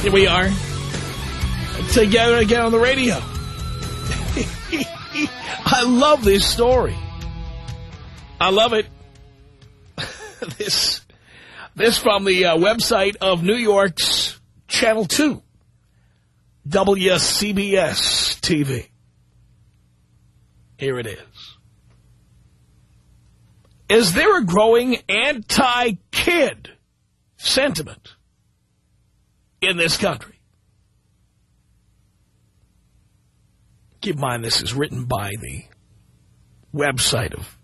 Here we are. Together again on the radio. I love this story. I love it. this, this from the uh, website of New York's Channel 2. WCBS TV. Here it is. Is there a growing anti-kid sentiment in this country? Keep in mind this is written by the website of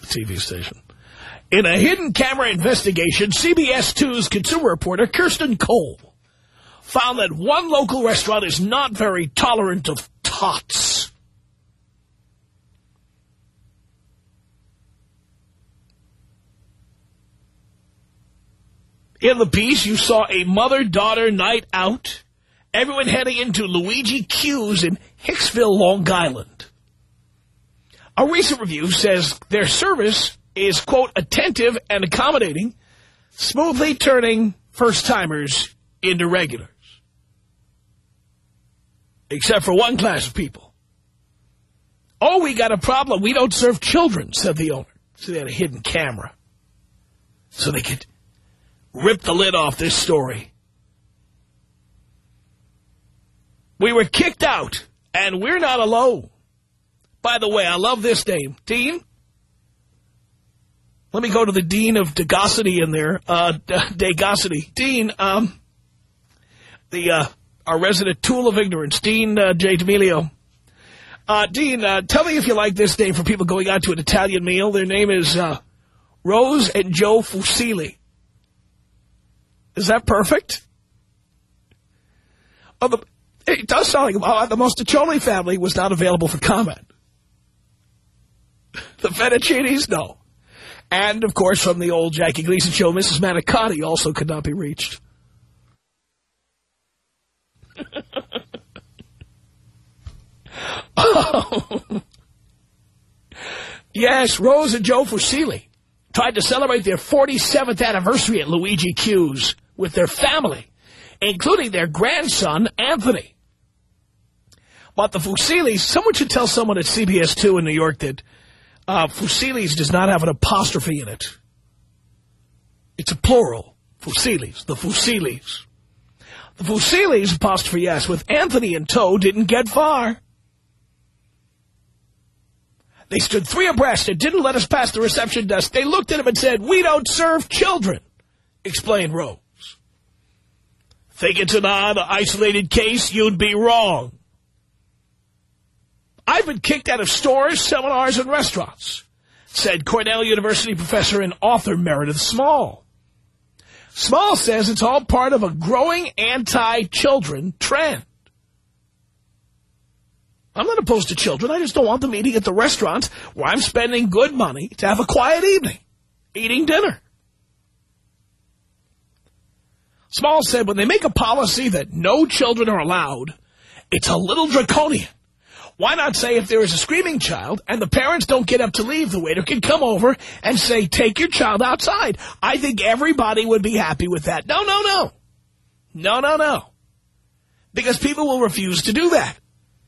the TV station. In a hidden camera investigation, CBS 2's consumer reporter Kirsten Cole found that one local restaurant is not very tolerant of tots. In the piece, you saw a mother-daughter night out, everyone heading into Luigi Q's in Hicksville, Long Island. A recent review says their service is, quote, attentive and accommodating, smoothly turning first-timers into regulars. Except for one class of people. Oh, we got a problem. We don't serve children, said the owner. So they had a hidden camera. So they could rip the lid off this story. We were kicked out, and we're not alone. By the way, I love this name. Dean? Let me go to the Dean of Degosity in there. Uh, Degosity. Dean, um, the, uh, our resident tool of ignorance, Dean uh, J. D'Amelio. Uh, Dean, uh, tell me if you like this name for people going out to an Italian meal. Their name is uh, Rose and Joe Fusilli. Is that perfect? Oh, the, it does sound like uh, the Mostaccioli family was not available for comment. The Fettuccinis, no. And, of course, from the old Jackie Gleason show, Mrs. Manicotti also could not be reached. oh. Yes, Rose and Joe Fusilli tried to celebrate their 47th anniversary at Luigi Q's with their family, including their grandson, Anthony. But the Fusillis, someone should tell someone at CBS 2 in New York that uh, Fusillis does not have an apostrophe in it. It's a plural. Fusillis, the Fusillis. The Fusillis, apostrophe S, with Anthony in tow, didn't get far. They stood three abreast and didn't let us pass the reception desk. They looked at him and said, we don't serve children, explained Rose. Think it's an odd, isolated case? You'd be wrong. I've been kicked out of stores, seminars, and restaurants, said Cornell University professor and author Meredith Small. Small says it's all part of a growing anti-children trend. I'm not opposed to children. I just don't want them eating at the restaurants where I'm spending good money to have a quiet evening, eating dinner. Small said when they make a policy that no children are allowed, it's a little draconian. Why not say if there is a screaming child and the parents don't get up to leave, the waiter can come over and say, take your child outside. I think everybody would be happy with that. No, no, no. No, no, no. Because people will refuse to do that.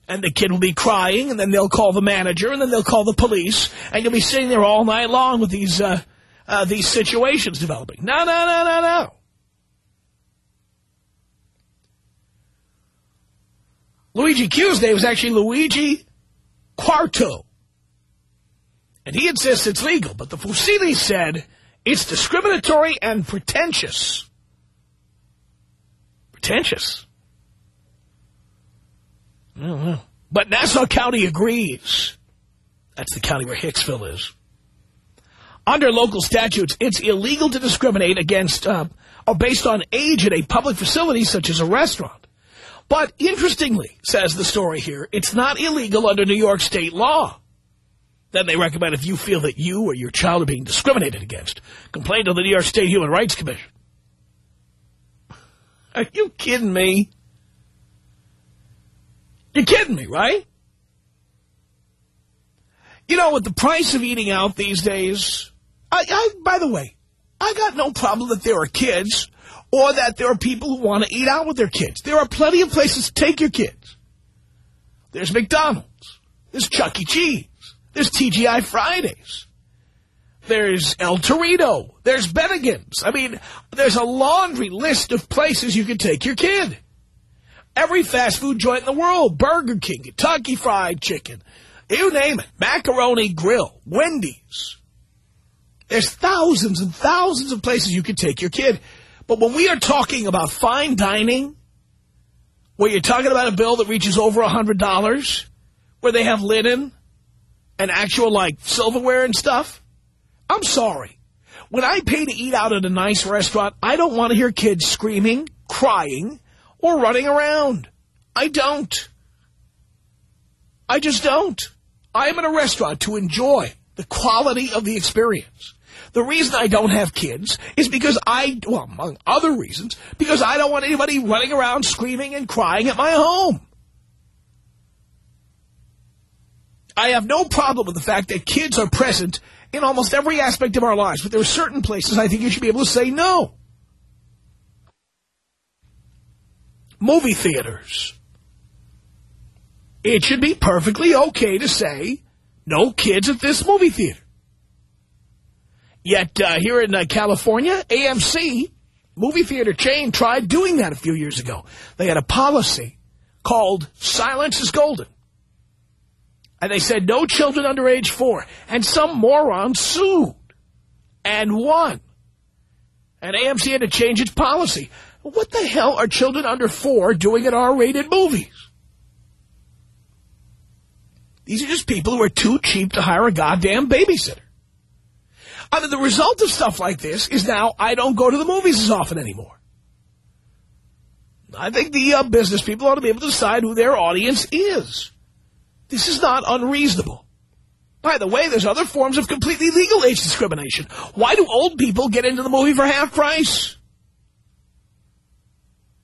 And the kid will be crying, and then they'll call the manager, and then they'll call the police, and you'll be sitting there all night long with these uh, uh, these situations developing. No, no, no, no, no. Luigi Q's name was actually Luigi Quarto. And he insists it's legal, but the Fusilli said it's discriminatory and pretentious. Pretentious. I don't know. But Nassau County agrees. That's the county where Hicksville is. Under local statutes, it's illegal to discriminate against uh, or based on age at a public facility such as a restaurant. But interestingly, says the story here, it's not illegal under New York state law. Then they recommend if you feel that you or your child are being discriminated against, complain to the New York State Human Rights Commission. Are you kidding me? You're kidding me, right? You know, with the price of eating out these days, I, I, by the way, I got no problem that there are kids or that there are people who want to eat out with their kids. There are plenty of places to take your kids. There's McDonald's. There's Chuck E. Cheese. There's TGI Fridays. There's El Torito. There's Bennigan's. I mean, there's a laundry list of places you can take your kid. Every fast food joint in the world, Burger King, Kentucky Fried Chicken, you name it, Macaroni Grill, Wendy's. There's thousands and thousands of places you can take your kid. But when we are talking about fine dining, where you're talking about a bill that reaches over a $100, where they have linen and actual, like, silverware and stuff, I'm sorry. When I pay to eat out at a nice restaurant, I don't want to hear kids screaming, crying, or running around. I don't. I just don't. I am in a restaurant to enjoy the quality of the experience. The reason I don't have kids is because I, well, among other reasons, because I don't want anybody running around screaming and crying at my home. I have no problem with the fact that kids are present in almost every aspect of our lives, but there are certain places I think you should be able to say no. Movie theaters. It should be perfectly okay to say, no kids at this movie theater. Yet uh, here in uh, California, AMC, movie theater chain, tried doing that a few years ago. They had a policy called Silence is Golden. And they said no children under age four. And some moron sued and won. And AMC had to change its policy. What the hell are children under four doing at R-rated movies? These are just people who are too cheap to hire a goddamn babysitter. I mean, the result of stuff like this is now I don't go to the movies as often anymore. I think the uh, business people ought to be able to decide who their audience is. This is not unreasonable. By the way, there's other forms of completely legal age discrimination. Why do old people get into the movie for half price?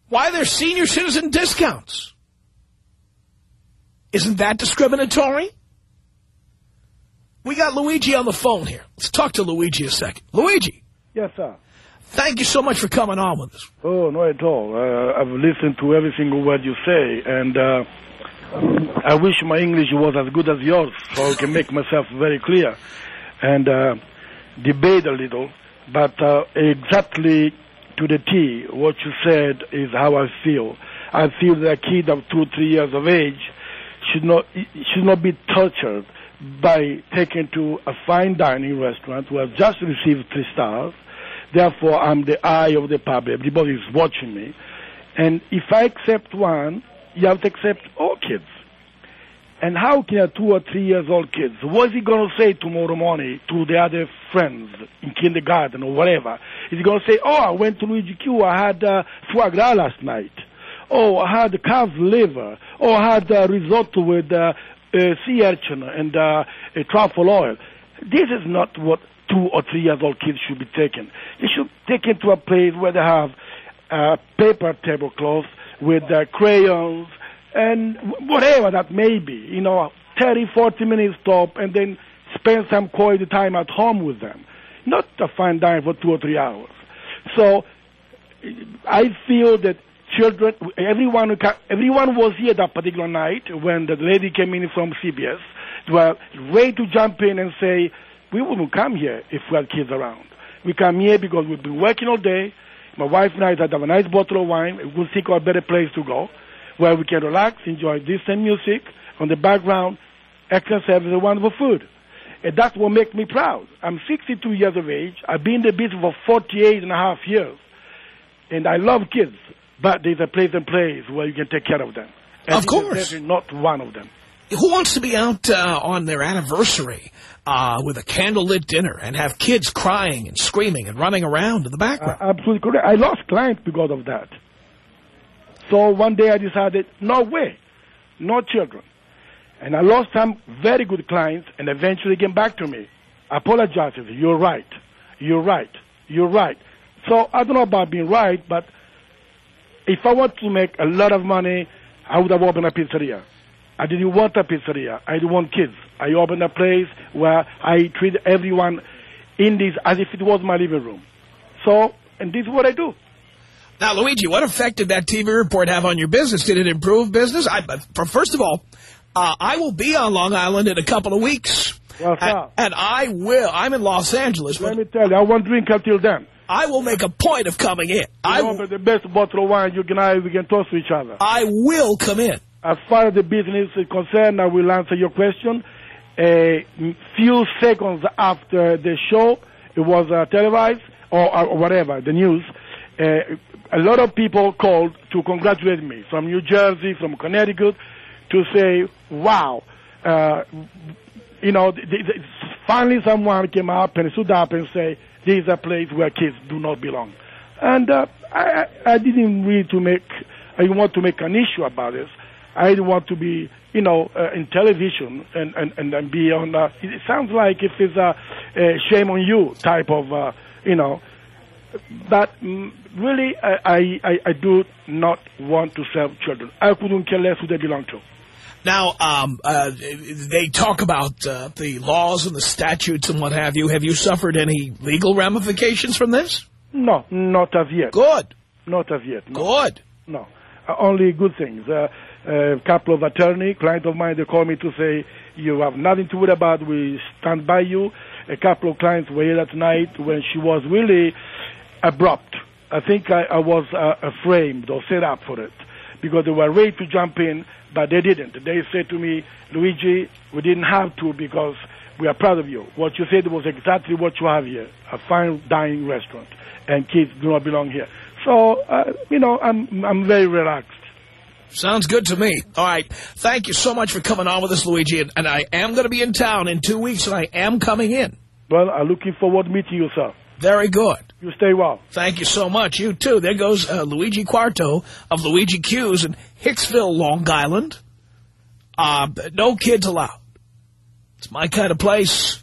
Why are there senior citizen discounts? Isn't that discriminatory? We got Luigi on the phone here. Let's talk to Luigi a second. Luigi. Yes, sir. Thank you so much for coming on with us. Oh, no at all. Uh, I've listened to every single word you say, and uh, I wish my English was as good as yours so I can make myself very clear and uh, debate a little. But uh, exactly to the T, what you said is how I feel. I feel that a kid of two, three years of age should not should not be tortured by taken to a fine dining restaurant who have just received three stars. Therefore, I'm the eye of the public. Everybody is watching me. And if I accept one, you have to accept all kids. And how can a two or three years old kids, what is he going to say tomorrow morning to the other friends in kindergarten or whatever? Is he going to say, oh, I went to Luigi Q, I had uh, foie gras last night. Oh, I had calf liver. Oh, I had uh, risotto with uh, uh, sea urchin and uh, truffle oil. This is not what two or three years old kids should be taken. They should take taken to a place where they have uh, paper tablecloth with uh, crayons and whatever that may be. You know, 30, 40 minutes stop and then spend some quality time at home with them. Not a fine dine for two or three hours. So I feel that children, everyone, who everyone was here that particular night when the lady came in from CBS. They were ready to jump in and say, we wouldn't come here if we had kids around. We come here because we've been working all day. My wife and I have a nice bottle of wine. We'll seek a better place to go. where we can relax, enjoy decent music on the background, excellent service, and wonderful food. And that's what makes me proud. I'm 62 years of age. I've been in the business for 48 and a half years. And I love kids, but there's a place and place where you can take care of them. And Of course. not one of them. Who wants to be out uh, on their anniversary uh, with a candlelit dinner and have kids crying and screaming and running around in the background? Uh, absolutely correct. I lost clients because of that. So one day I decided, no way, no children. And I lost some very good clients and eventually came back to me. Apologized. Said, You're right. You're right. You're right. So I don't know about being right, but if I want to make a lot of money, I would have opened a pizzeria. I didn't want a pizzeria. I didn't want kids. I opened a place where I treat everyone in this as if it was my living room. So, and this is what I do. Now, Luigi, what effect did that TV report have on your business? Did it improve business? I, for, first of all, uh, I will be on Long Island in a couple of weeks. Well, and, sir, and I will. I'm in Los Angeles, let me tell you, I won't drink until then. I will make a point of coming in. I, I want the best bottle of wine you can I we can toast to each other. I will come in. As far as the business is concerned, I will answer your question. A few seconds after the show, it was uh, televised or, or whatever, the news. Uh, a lot of people called to congratulate me from New Jersey, from Connecticut, to say, "Wow." Uh, you know, finally someone came up and stood up and say, "This is a place where kids do not belong," and uh, I, I didn't really to make, I want to make an issue about this. I didn't want to be, you know, uh, in television and and and, and be on. Uh, it sounds like if it's a, a shame on you type of, uh, you know. But mm, really, I, I I do not want to serve children. I couldn't care less who they belong to. Now, um, uh, they talk about uh, the laws and the statutes and what have you. Have you suffered any legal ramifications from this? No, not as yet. Good. Not as yet. No. Good. No, uh, only good things. Uh, a couple of attorney, client of mine, they call me to say, you have nothing to worry about, we stand by you. A couple of clients were here that night when she was really abrupt. I think I, I was uh, framed or set up for it because they were ready to jump in, but they didn't. They said to me, Luigi, we didn't have to because we are proud of you. What you said was exactly what you have here, a fine dining restaurant, and kids do not belong here. So, uh, you know, I'm, I'm very relaxed. Sounds good to me. All right. Thank you so much for coming on with us, Luigi. And, and I am going to be in town in two weeks, and I am coming in. Well, I'm looking forward to meeting you, sir. Very good. You stay well. Thank you so much. You, too. There goes uh, Luigi Quarto of Luigi Q's in Hicksville, Long Island. Uh, no kids allowed. It's my kind of place.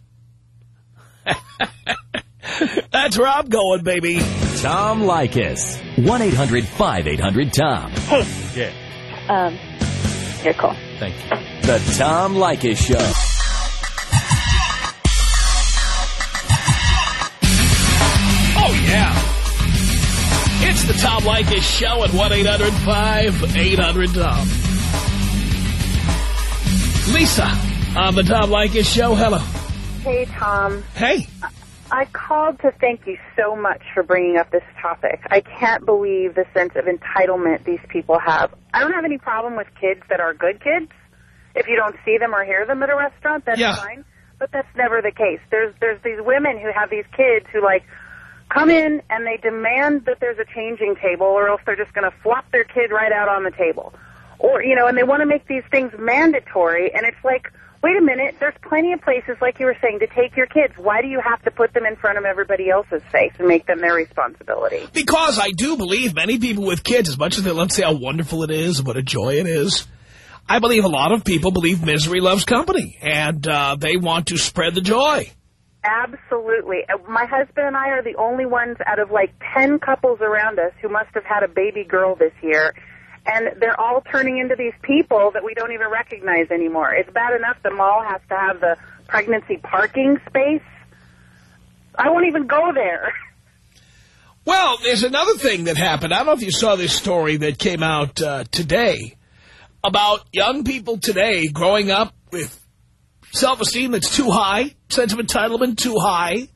That's where I'm going, baby. Tom Leykis. 1-800-5800-TOM. Hey. Yeah. Um, here, cool. Thank you. The Tom Leykis Show. It's the Tom Leykis Show at 1-800-5800-TOM. Lisa on the Tom Leykis Show. Hello. Hey, Tom. Hey. I called to thank you so much for bringing up this topic. I can't believe the sense of entitlement these people have. I don't have any problem with kids that are good kids. If you don't see them or hear them at a restaurant, that's Yeah. fine. But that's never the case. There's there's these women who have these kids who like come in and they demand that there's a changing table or else they're just going to flop their kid right out on the table. Or, you know, and they want to make these things mandatory and it's like, wait a minute, there's plenty of places, like you were saying, to take your kids. Why do you have to put them in front of everybody else's face and make them their responsibility? Because I do believe many people with kids, as much as they love to say how wonderful it is, what a joy it is, I believe a lot of people believe misery loves company, and uh, they want to spread the joy. Absolutely. Uh, My husband and I are the only ones out of like 10 couples around us who must have had a baby girl this year. And they're all turning into these people that we don't even recognize anymore. It's bad enough the mall has to have the pregnancy parking space. I won't even go there. Well, there's another thing that happened. I don't know if you saw this story that came out uh, today about young people today growing up with self-esteem that's too high, sense of entitlement too high.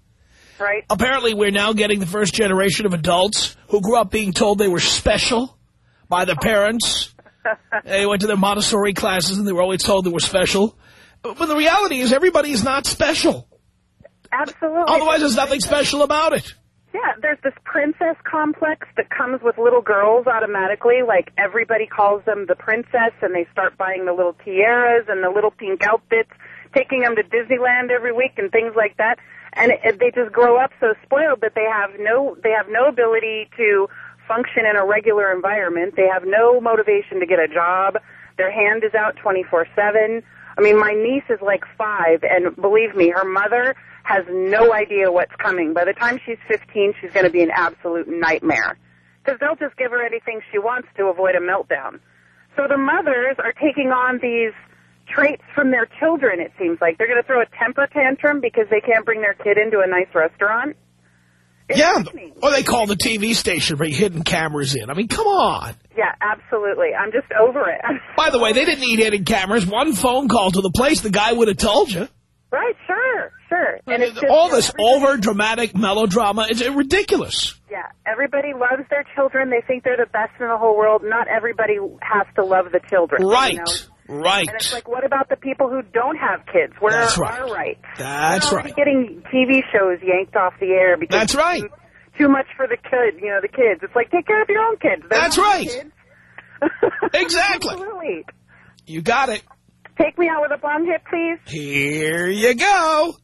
Right? Apparently, we're now getting the first generation of adults who grew up being told they were special by their parents they went to their Montessori classes and they were always told they were special. But the reality is everybody is not special. Absolutely. Otherwise, there's nothing special about it. Yeah, there's this princess complex that comes with little girls automatically. Like everybody calls them the princess, and they start buying the little tiaras and the little pink outfits, taking them to Disneyland every week and things like that. And it, they just grow up so spoiled that they have no they have no ability to function in a regular environment. They have no motivation to get a job. Their hand is out 24/7. I mean, my niece is like five, and believe me, her mother has no idea what's coming. By the time she's 15, she's going to be an absolute nightmare. Because they'll just give her anything she wants to avoid a meltdown. So the mothers are taking on these traits from their children, it seems like. They're going to throw a temper tantrum because they can't bring their kid into a nice restaurant. It's yeah, sickening. or they call the TV station, bring hidden cameras in. I mean, come on. Yeah, absolutely. I'm just over it. By the way, they didn't need hidden cameras. One phone call to the place, the guy would have told you. right, sure, sure. And it's just, All you know, this over dramatic melodrama, it's ridiculous. Yeah, everybody loves their children. They think they're the best in the whole world. Not everybody has to love the children. you Right, know? Right. And it's like, what about the people who don't have kids? Where That's are right. our rights? That's We're right. Getting TV shows yanked off the air because That's right. Too, too much for the kid, you know, the kids. It's like take care of your own kids. They're That's right. Kids. Exactly. Absolutely. You got it. Take me out with a bomb hit, please. Here you go.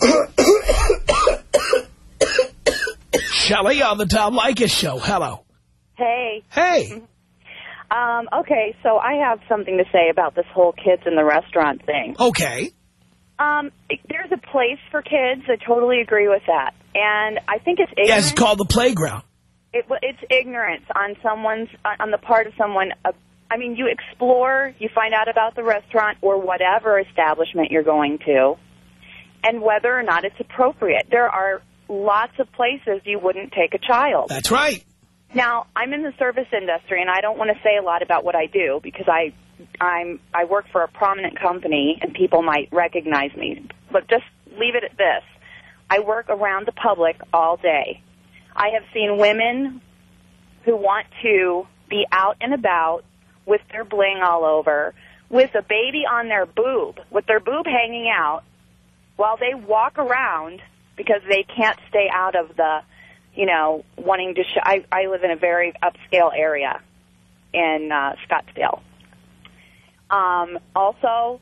Shelley on the Tom Leykis show. Hello. Hey, Hey. um, okay, so I have something to say about this whole kids in the restaurant thing. Okay. Um, there's a place for kids. I totally agree with that, and I think it's ignorance. Yes, it's called the playground. it, it's ignorance on someone's on the part of someone. Uh, I mean, you explore, you find out about the restaurant or whatever establishment you're going to, and whether or not it's appropriate. There are lots of places you wouldn't take a child. That's right. Now, I'm in the service industry, and I don't want to say a lot about what I do because I, I'm, I work for a prominent company, and people might recognize me. But just leave it at this: I work around the public all day. I have seen women who want to be out and about with their bling all over, with a baby on their boob, with their boob hanging out, while they walk around because they can't stay out of the you know, wanting to. Sh- I I live in a very upscale area in uh, Scottsdale. Um, also,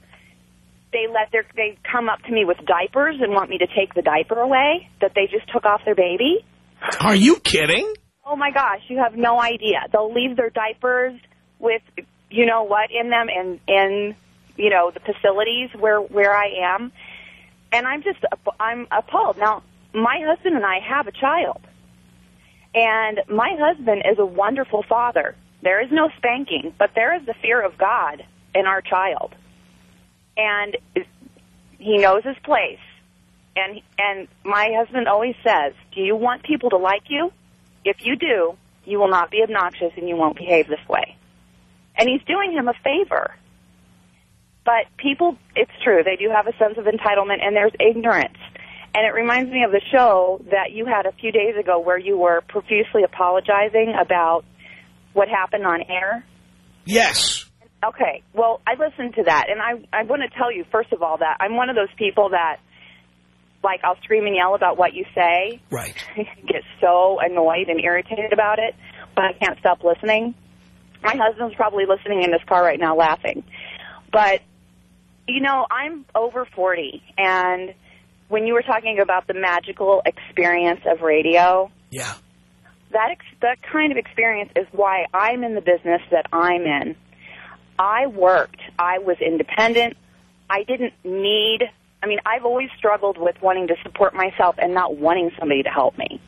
they let their they come up to me with diapers and want me to take the diaper away that they just took off their baby. Are you kidding? Oh my gosh, you have no idea. They'll leave their diapers with you know what in them and in you know the facilities where where I am, and I'm just I'm appalled. Now, my husband and I have a child, and my husband is a wonderful father. There is no spanking, but there is the fear of God in our child, and he knows his place. And and my husband always says, "Do you want people to like you? If you do, you will not be obnoxious and you won't behave this way." And he's doing him a favor. But people, it's true, they do have a sense of entitlement and there's ignorance. And it reminds me of the show that you had a few days ago where you were profusely apologizing about what happened on air. Yes. Okay, well, I listened to that, and I I want to tell you first of all that I'm one of those people that, like, I'll scream and yell about what you say, Right. get so annoyed and irritated about it, but I can't stop listening. My husband's probably listening in his car right now, laughing. But you know, I'm over 40, and when you were talking about the magical experience of radio, Yeah. that ex- that kind of experience is why I'm in the business that I'm in. I worked. I was independent. I didn't need. I mean, I've always struggled with wanting to support myself and not wanting somebody to help me.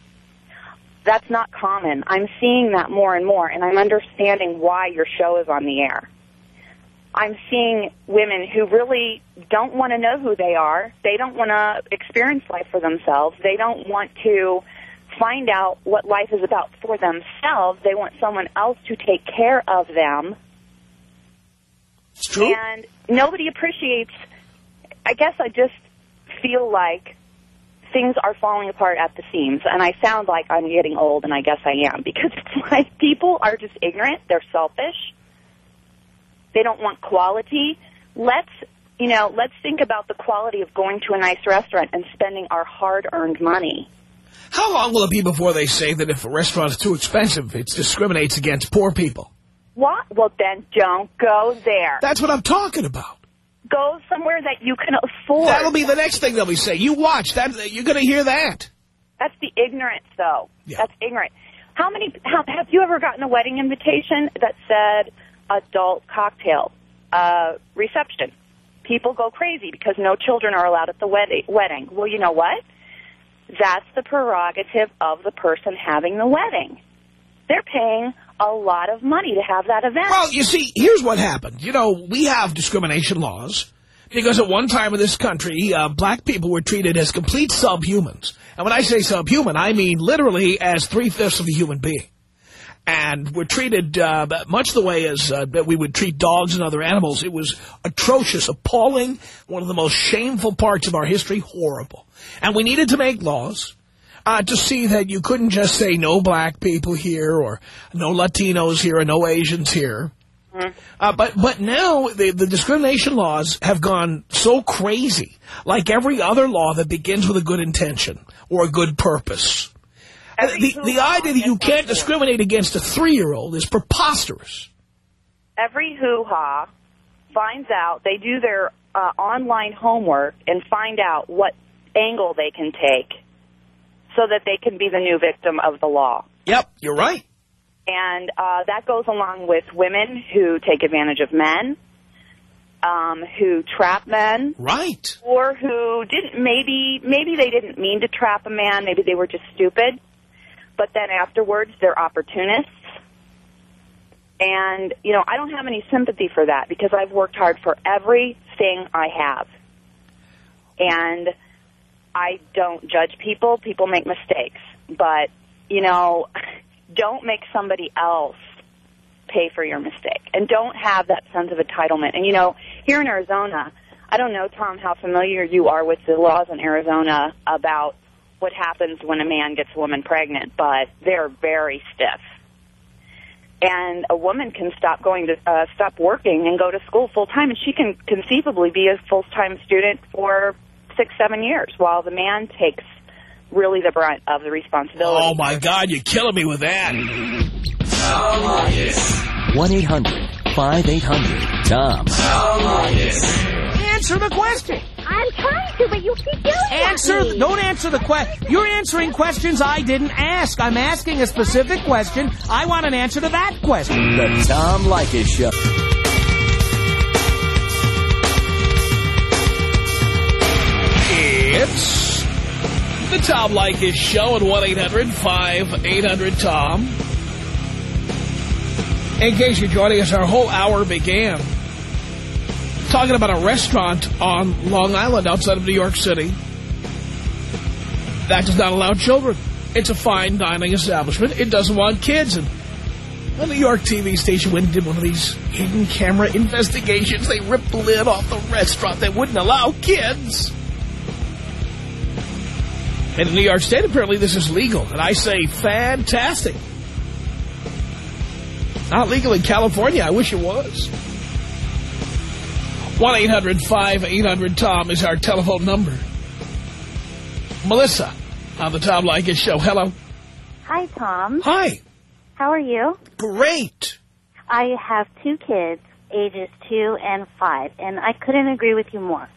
That's not common. I'm seeing that more and more, and I'm understanding why your show is on the air. I'm seeing women who really don't want to know who they are. They don't want to experience life for themselves. They don't want to find out what life is about for themselves. They want someone else to take care of them. It's true. And nobody appreciates, I guess I just feel like things are falling apart at the seams. And I sound like I'm getting old, and I guess I am, because it's like people are just ignorant. They're selfish. They don't want quality. Let's, you know, let's think about the quality of going to a nice restaurant and spending our hard-earned money. How long will it be before they say that if a restaurant is too expensive, it discriminates against poor people? What? Well, then don't go there. That's what I'm talking about. Go somewhere that you can afford. That'll be the next thing they'll be saying. You watch. that. You're going to hear that. That's the ignorance, though. Yeah. That's ignorant. How many? How, have you ever gotten a wedding invitation that said adult cocktail uh, reception? People go crazy because no children are allowed at the wedding. Well, you know what? That's the prerogative of the person having the wedding. They're paying a lot of money to have that event. Well, you see, here's what happened. You know, we have discrimination laws because at one time in this country, uh, black people were treated as complete subhumans. And when I say subhuman, I mean literally as three-fifths of a human being. And we're treated uh, much the way as uh, that we would treat dogs and other animals. It was atrocious, appalling, one of the most shameful parts of our history, horrible. And we needed to make laws uh, to see that you couldn't just say no black people here or no Latinos here or no Asians here. Uh, but but now the, the discrimination laws have gone so crazy, like every other law that begins with a good intention or a good purpose. The, the idea that you can't discriminate against a three-year-old is preposterous. every hoo-ha finds out, they do their uh, online homework and find out what angle they can take so that they can be the new victim of the law. Yep, you're right. And uh, that goes along with women who take advantage of men, um, who trap men, Right. or who didn't maybe maybe they didn't mean to trap a man, maybe they were just stupid, but then afterwards they're opportunists. And you know, I don't have any sympathy for that because I've worked hard for everything I have. And I don't judge people, people make mistakes, but you know, don't make somebody else pay for your mistake and don't have that sense of entitlement. And you know, here in Arizona, I don't know, Tom, how familiar you are with the laws in Arizona about what happens when a man gets a woman pregnant, but they're very stiff. And a woman can stop going to uh, stop working and go to school full time, and she can conceivably be a full time student for six, seven years, while the man takes really the brunt of the responsibility. Oh, my God, you're killing me with that. 1-800-5800-TOM. Answer the question. I'm trying to, but you keep yelling Answer. me. Don't answer the question. You're answering questions I didn't ask. I'm asking a specific question. I want an answer to that question. The Tom Leykis Show. It's the Tom Leykis Show at 1-800-5800-TOM. In case you're joining us, our whole hour began talking about a restaurant on Long Island outside of New York City that does not allow children. It's a fine dining establishment. It doesn't want kids. And a New York TV station went and did one of these hidden camera investigations. They ripped the lid off the restaurant that wouldn't allow kids. And in New York State, apparently this is legal. And I say, fantastic. Not legal in California. I wish it was. 1-800-5800-TOM is our telephone number. Melissa on the Tom Leykis Show. Hello. Hi, Tom. Hi. How are you? Great. I have two kids, ages two and five, and I couldn't agree with you more.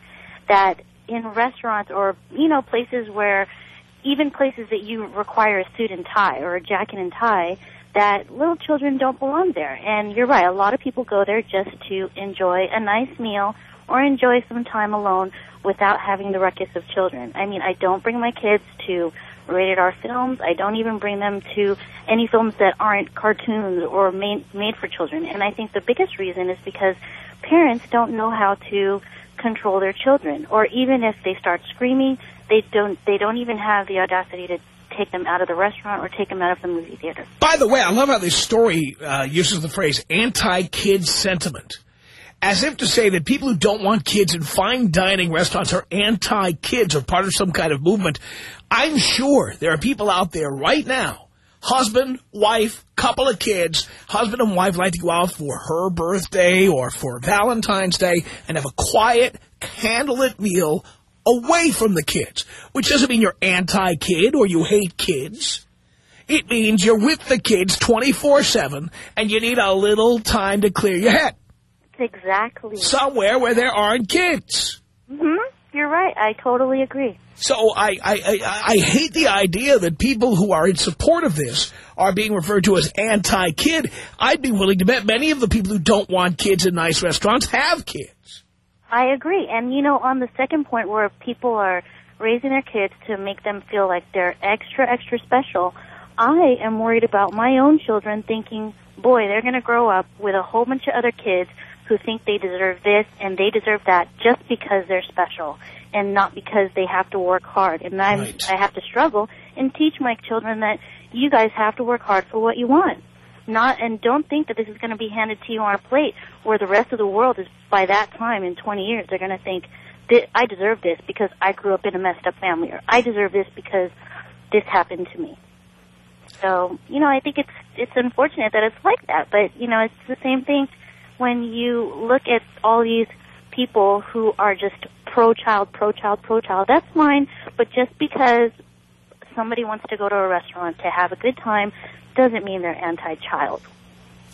That in restaurants or, you know, places where, even places that you require a suit and tie or a jacket and tie, that little children don't belong there. And you're right, a lot of people go there just to enjoy a nice meal or enjoy some time alone without having the ruckus of children. I mean, I don't bring my kids to rated R films. I don't even bring them to any films that aren't cartoons or made, made for children. And I think the biggest reason is because parents don't know how to control their children. Or even if they start screaming, they don't, they don't even have the audacity to take them out of the restaurant or take them out of the movie theater. By the way, I love how this story uh, uses the phrase anti-kid sentiment. as if to say that people who don't want kids in fine dining restaurants are anti-kids or part of some kind of movement. I'm sure there are people out there right now, husband, wife, couple of kids, husband and wife like to go out for her birthday or for Valentine's Day and have a quiet, candlelit meal away from the kids, which doesn't mean you're anti-kid or you hate kids. It means you're with the kids 24-7 and you need a little time to clear your head. Exactly. Somewhere where there aren't kids. hmm You're right. I totally agree. So I, I, I, I hate the idea that people who are in support of this are being referred to as anti-kid. I'd be willing to bet many of the people who don't want kids in nice restaurants have kids. I agree. And, you know, on the second point where people are raising their kids to make them feel like they're extra, extra special, I am worried about my own children thinking, boy, they're going to grow up with a whole bunch of other kids who think they deserve this and they deserve that just because they're special and not because they have to work hard. And I'm, Right. I have to struggle and teach my children that you guys have to work hard for what you want. Not and don't think that this is going to be handed to you on a plate where the rest of the world is by that time in 20 years they're going to think "Thi- I deserve this because I grew up in a messed up family or I deserve this because this happened to me. So, you know, I think it's it's unfortunate that it's like that, but you know, it's the same thing when you look at all these people who are just pro child, pro child, pro child. That's fine, but just because somebody wants to go to a restaurant to have a good time doesn't mean they're anti-child.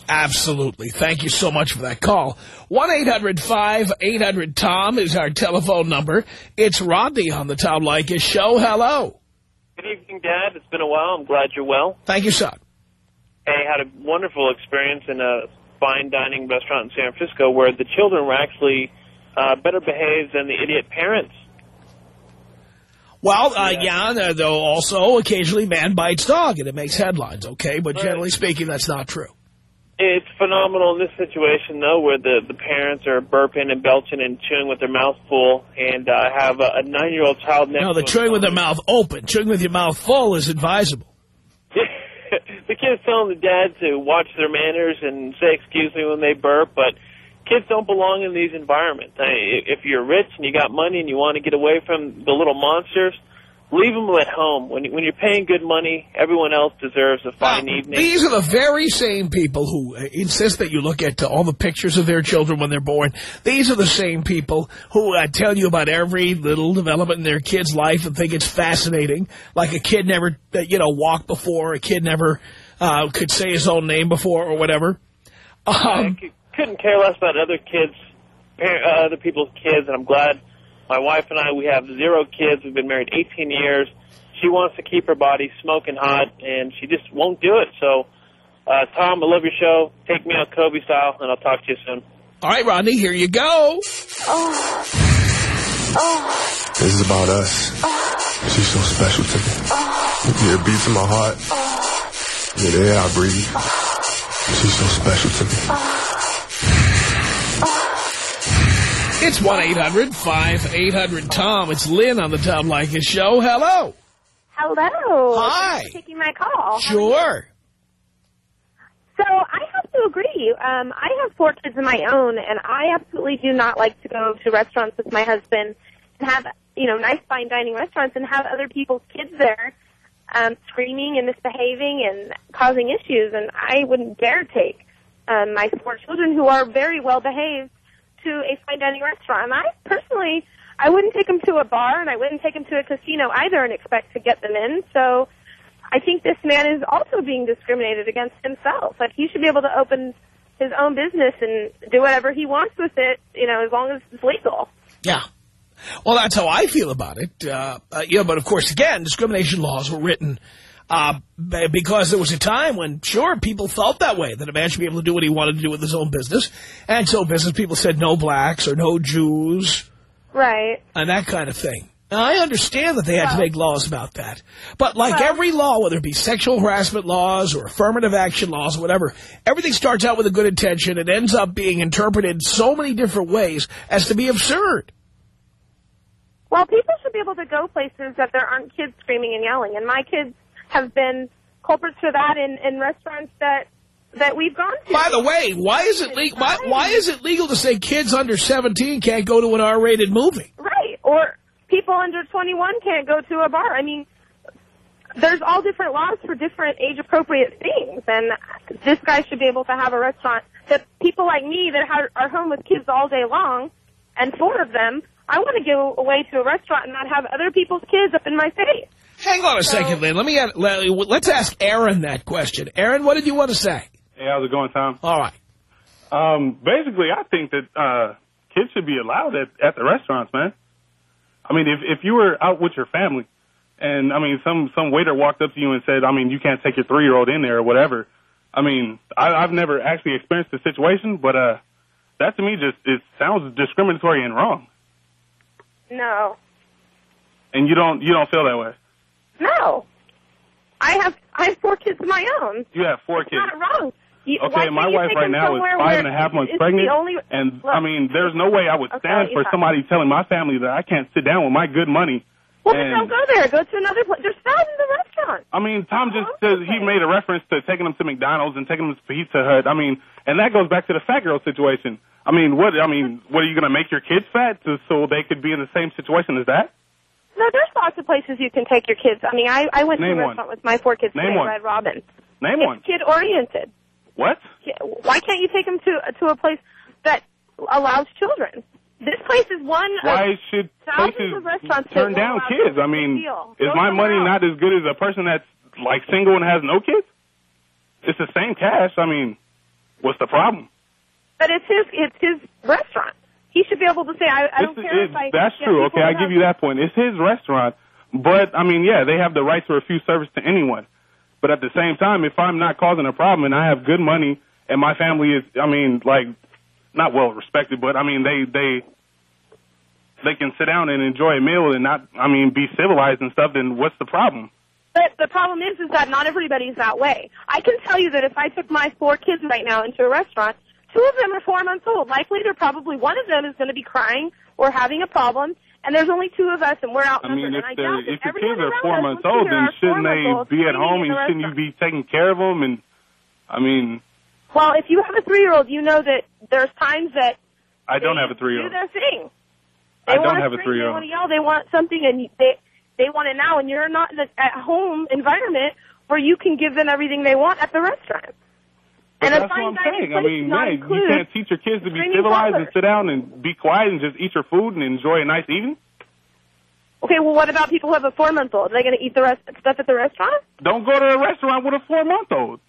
Absolutely. Thank you so much for that call. 1-800-5800-TOM is our telephone number. It's Rodney on the Tom Leykis show. Hello. Good evening, Dad. It's been a while. I'm glad you're well. Thank you, son. Hey, I had a wonderful experience in a fine dining restaurant in San Francisco where the children were actually uh, better behaved than the idiot parents. Well, uh, yeah, uh, though also occasionally man bites dog, and it makes headlines, okay? But generally speaking, that's not true. It's phenomenal in this situation, though, where the, the parents are burping and belching and chewing with their mouth full, and uh, have a, a nine-year-old child next No, the chewing with their mouth open, chewing with your mouth full is advisable. the kids telling the dad to watch their manners and say excuse me when they burp, but kids don't belong in these environments. I if you're rich and you got money and you want to get away from the little monsters, leave them at home. When, when you're paying good money, everyone else deserves a fine evening. These are the very same people who uh, insist that you look at uh, all the pictures of their children when they're born. These are the same people who uh, tell you about every little development in their kid's life and think it's fascinating. Like a kid never, uh, you know, walked before, a kid never uh, could say his own name before or whatever. Um, couldn't care less about other kids, uh, other people's kids, and I'm glad my wife and I, we have zero kids. We've been married 18 years. She wants to keep her body smoking hot, and she just won't do it. So, uh, Tom, I love your show. Take me out Kobe style, and I'll talk to you soon. all right, Rodney, here you go. Oh. Oh. This is about us. She's so special to me. Yeah, it beats in my heart. Yeah, the air I breathe. She's so special to me. It's 1-800-5800-TOM. It's Lynn on the Tom Leykis show. Hello. Hello. Hi. Thanks for taking my call. Sure. So I have to agree. Um, I have four kids of my own, and I absolutely do not like to go to restaurants with my husband and have you know nice fine dining restaurants and have other people's kids there um, screaming and misbehaving and causing issues. And I wouldn't dare take um, my four children who are very well behaved to a fine dining restaurant. And I personally, I wouldn't take them to a bar and I wouldn't take them to a casino either and expect to get them in. So I think this man is also being discriminated against himself. Like he should be able to open his own business and do whatever he wants with it, you know, as long as it's legal. Yeah. Well, that's how I feel about it. Uh, uh, know, but of course, again, discrimination laws were written uh, because there was a time when, sure, people felt that way, that a man should be able to do what he wanted to do with his own business. And so business people said no blacks or no Jews Right. and that kind of thing. Now, I understand that they had to make laws about that. But like every law, whether it be sexual harassment laws or affirmative action laws or whatever, everything starts out with a good intention and ends up being interpreted so many different ways as to be absurd. Well, people should be able to go places that there aren't kids screaming and yelling. And my kids have been culprits for that in, in restaurants that that we've gone to. By the way, why is it legal? Why, why is it legal to say kids under 17 can't go to an R-rated movie? Right. Or people under 21 can't go to a bar. I mean, there's all different laws for different age-appropriate things, and this guy should be able to have a restaurant that people like me that are home with kids all day long, and four of them, I want to go away to a restaurant and not have other people's kids up in my face. Hang on a second, Lynn. Let me add, let, let's ask Aaron that question. Aaron, what did you want to say? Hey, how's it going, Tom? All right. Um, basically, I think that uh, kids should be allowed at, at the restaurants, man. I mean, if if you were out with your family, and I mean, some some waiter walked up to you and said, I mean, you can't take your three year old in there or whatever. I mean, I, I've never actually experienced the situation, but uh, that to me just it sounds discriminatory and wrong. No. And you don't you don't feel that way. No. I have I have four kids of my own. You have four kids. Not wrong. You, Okay, my wife right now is five and a half months pregnant, only, and look, I mean, there's no way I would Okay, stand for somebody telling my family that I can't sit down with my good money. well, and don't go there. Go to another place. There's thousands of restaurants. I mean, Tom just oh, says he made a reference to taking them to McDonald's and taking them to Pizza Hut. I mean, and that goes back to the fat girl situation. I mean, what? I mean, what are you going to make your kids fat to, so they could be in the same situation as that? No, there's lots of places you can take your kids. I mean, I I went Name to a one. restaurant with my four kids Name today, one. Red Robin. Name it's one. kid oriented. What? Why can't you take them to to a place that allows children? This place is one Why of should thousands places of restaurants turn down kids? I mean, deal. is Go my money else. not as good as a person that's like single and has no kids? It's the same cash. I mean, what's the problem? But it's his it's his restaurant. He should be able to say, I, I don't It's- care it- if I. that's true. Okay, I give you that point. It's his restaurant, but I mean, yeah, they have the right to refuse service to anyone. But at the same time, if I'm not causing a problem and I have good money and my family is, I mean, like, not well respected, but I mean, they they they can sit down and enjoy a meal and not, I mean, be civilized and stuff. Then what's the problem? But the problem is, is that not everybody's that way. I can tell you that if I took my four kids right now into a restaurant, two of them are four months old. Likely, they're probably one of them is going to be crying or having a problem, and there's only two of us, and we're out. I mean, if and I the doubt if your kids are four months old, then shouldn't they be at home and shouldn't you be taking care of them? And I mean, Well, if you have a three-year-old, you know that there's times that I don't have a three-year-old. Do their thing. I They don't wanna have a scream, They three-year-old. want to yell. They want something, and they they want it now. And you're not in a at-home environment where you can give them everything they want at the restaurant. But and that's what I'm saying. I mean, man, you can't teach your kids to be civilized and sit down and be quiet and just eat your food and enjoy a nice evening. Okay, well, what about people who have a four-month-old? Are they going to eat the rest stuff at the restaurant? Don't go to a restaurant with a four-month-old.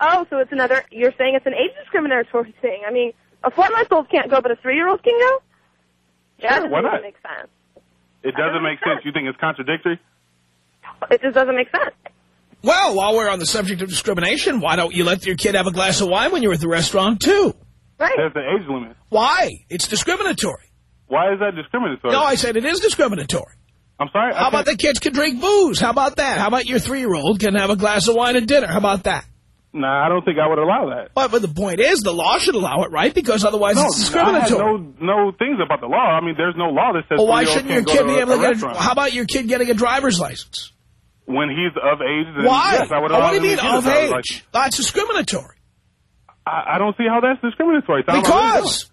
Oh, so it's another. You're saying it's an age discriminatory thing. I mean, a four-month-old can't go, but a three-year-old can go. Sure, doesn't why not? make sense. It doesn't make sense. You think it's contradictory? It just doesn't make sense. Well, while we're on the subject of discrimination, why don't you let your kid have a glass of wine when you're at the restaurant, too? Right. There's the age limit. Why? It's discriminatory. Why is that discriminatory? No, I said it is discriminatory. I'm sorry. How about the kids can drink booze? How about that? How about your three-year-old can have a glass of wine at dinner? How about that? Nah, I don't think I would allow that. But, but the point is, the law should allow it, right? Because otherwise no, it's discriminatory. I no no things about the law. I mean, there's no law that says. well, why shouldn't your kid be able to get a. How about your kid getting a driver's license? When he's of age? Then Why? Yes, I would allow what do you him to mean, get a of age? license. That's discriminatory. I, I don't see how that's discriminatory. Tom. Because.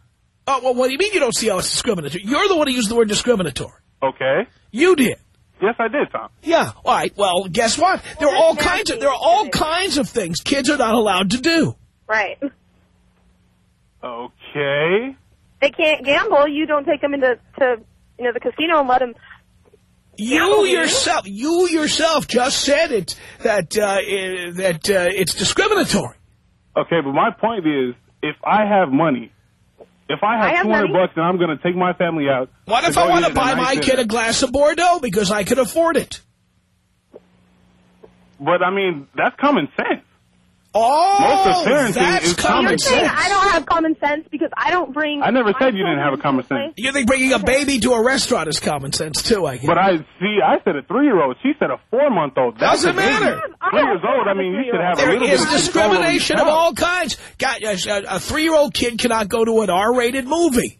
Oh, well, what do you mean you don't see how it's discriminatory? You're the one who used the word discriminatory. Okay. You did. Yes, I did, Tom. Yeah. All right. Well, guess what? There are all kinds of there are all kinds of things kids are not allowed to do. Right. Okay. They can't gamble. You don't take them into to you know the casino and let them. You yourself, you yourself just said it that uh, eh, that uh, it's discriminatory. Okay, but my point is, if I have money, if I I have have 200 money. bucks and I'm going to take my family out. What if I want to buy my dinner. kid a glass of Bordeaux because I can afford it? But I mean, that's common sense. Oh, Most of that's is common You're saying sense. I don't have common sense because I don't bring. I never said you didn't have a common place. sense. You think bringing a baby to a restaurant is common sense too? I guess. But I see. I said a three-year-old. She said a four-month-old. That's Doesn't a matter. Three years old. I mean, you should have a little is bit discrimination of all kinds. Got a, a three-year-old kid cannot go to an R-rated movie.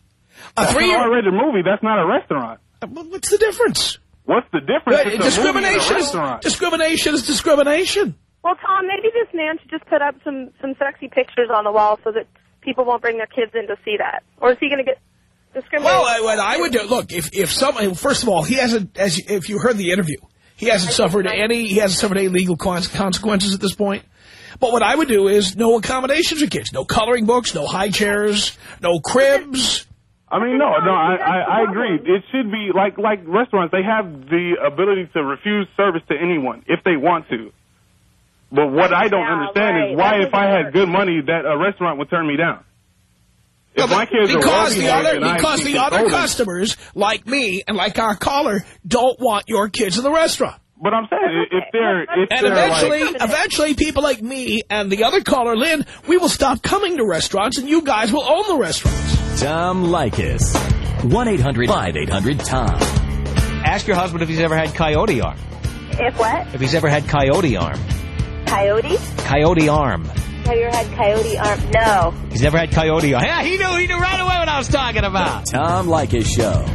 A That's three-year R-rated movie. That's not a restaurant. What's the difference? What's the difference? It's a movie and a discrimination is discrimination is discrimination. Well, Tom, maybe this man should just put up some some sexy pictures on the wall so that people won't bring their kids in to see that. Or is he going to get discriminated? Well, I, what I would do, look, if if someone, first of all, he hasn't, as you- if you heard the interview, he hasn't suffered any, he hasn't suffered any legal consequences at this point. But what I would do is no accommodations for kids, no coloring books, no high chairs, no cribs. I mean, no, no, I, I, I agree. It should be like like restaurants. They have the ability to refuse service to anyone if they want to. But what I don't Yeah, understand right. is why, if I had good money, that a restaurant would turn me down. If my kids because are the other because the other customers like me and like our caller don't want your kids in the restaurant. But I'm saying if they're if And they're eventually, like, eventually, people like me and the other caller, Lynn, we will stop coming to restaurants, and you guys will own the restaurants. Tom Leykis. 1-800-5800-TOM. Ask your husband if he's ever had coyote arm. If what? If he's ever had coyote arm. Coyote? Coyote arm. Have you ever had coyote arm? No. He's never had coyote arm. Yeah, he knew. He knew right away what I was talking about. Tom Leykis Show.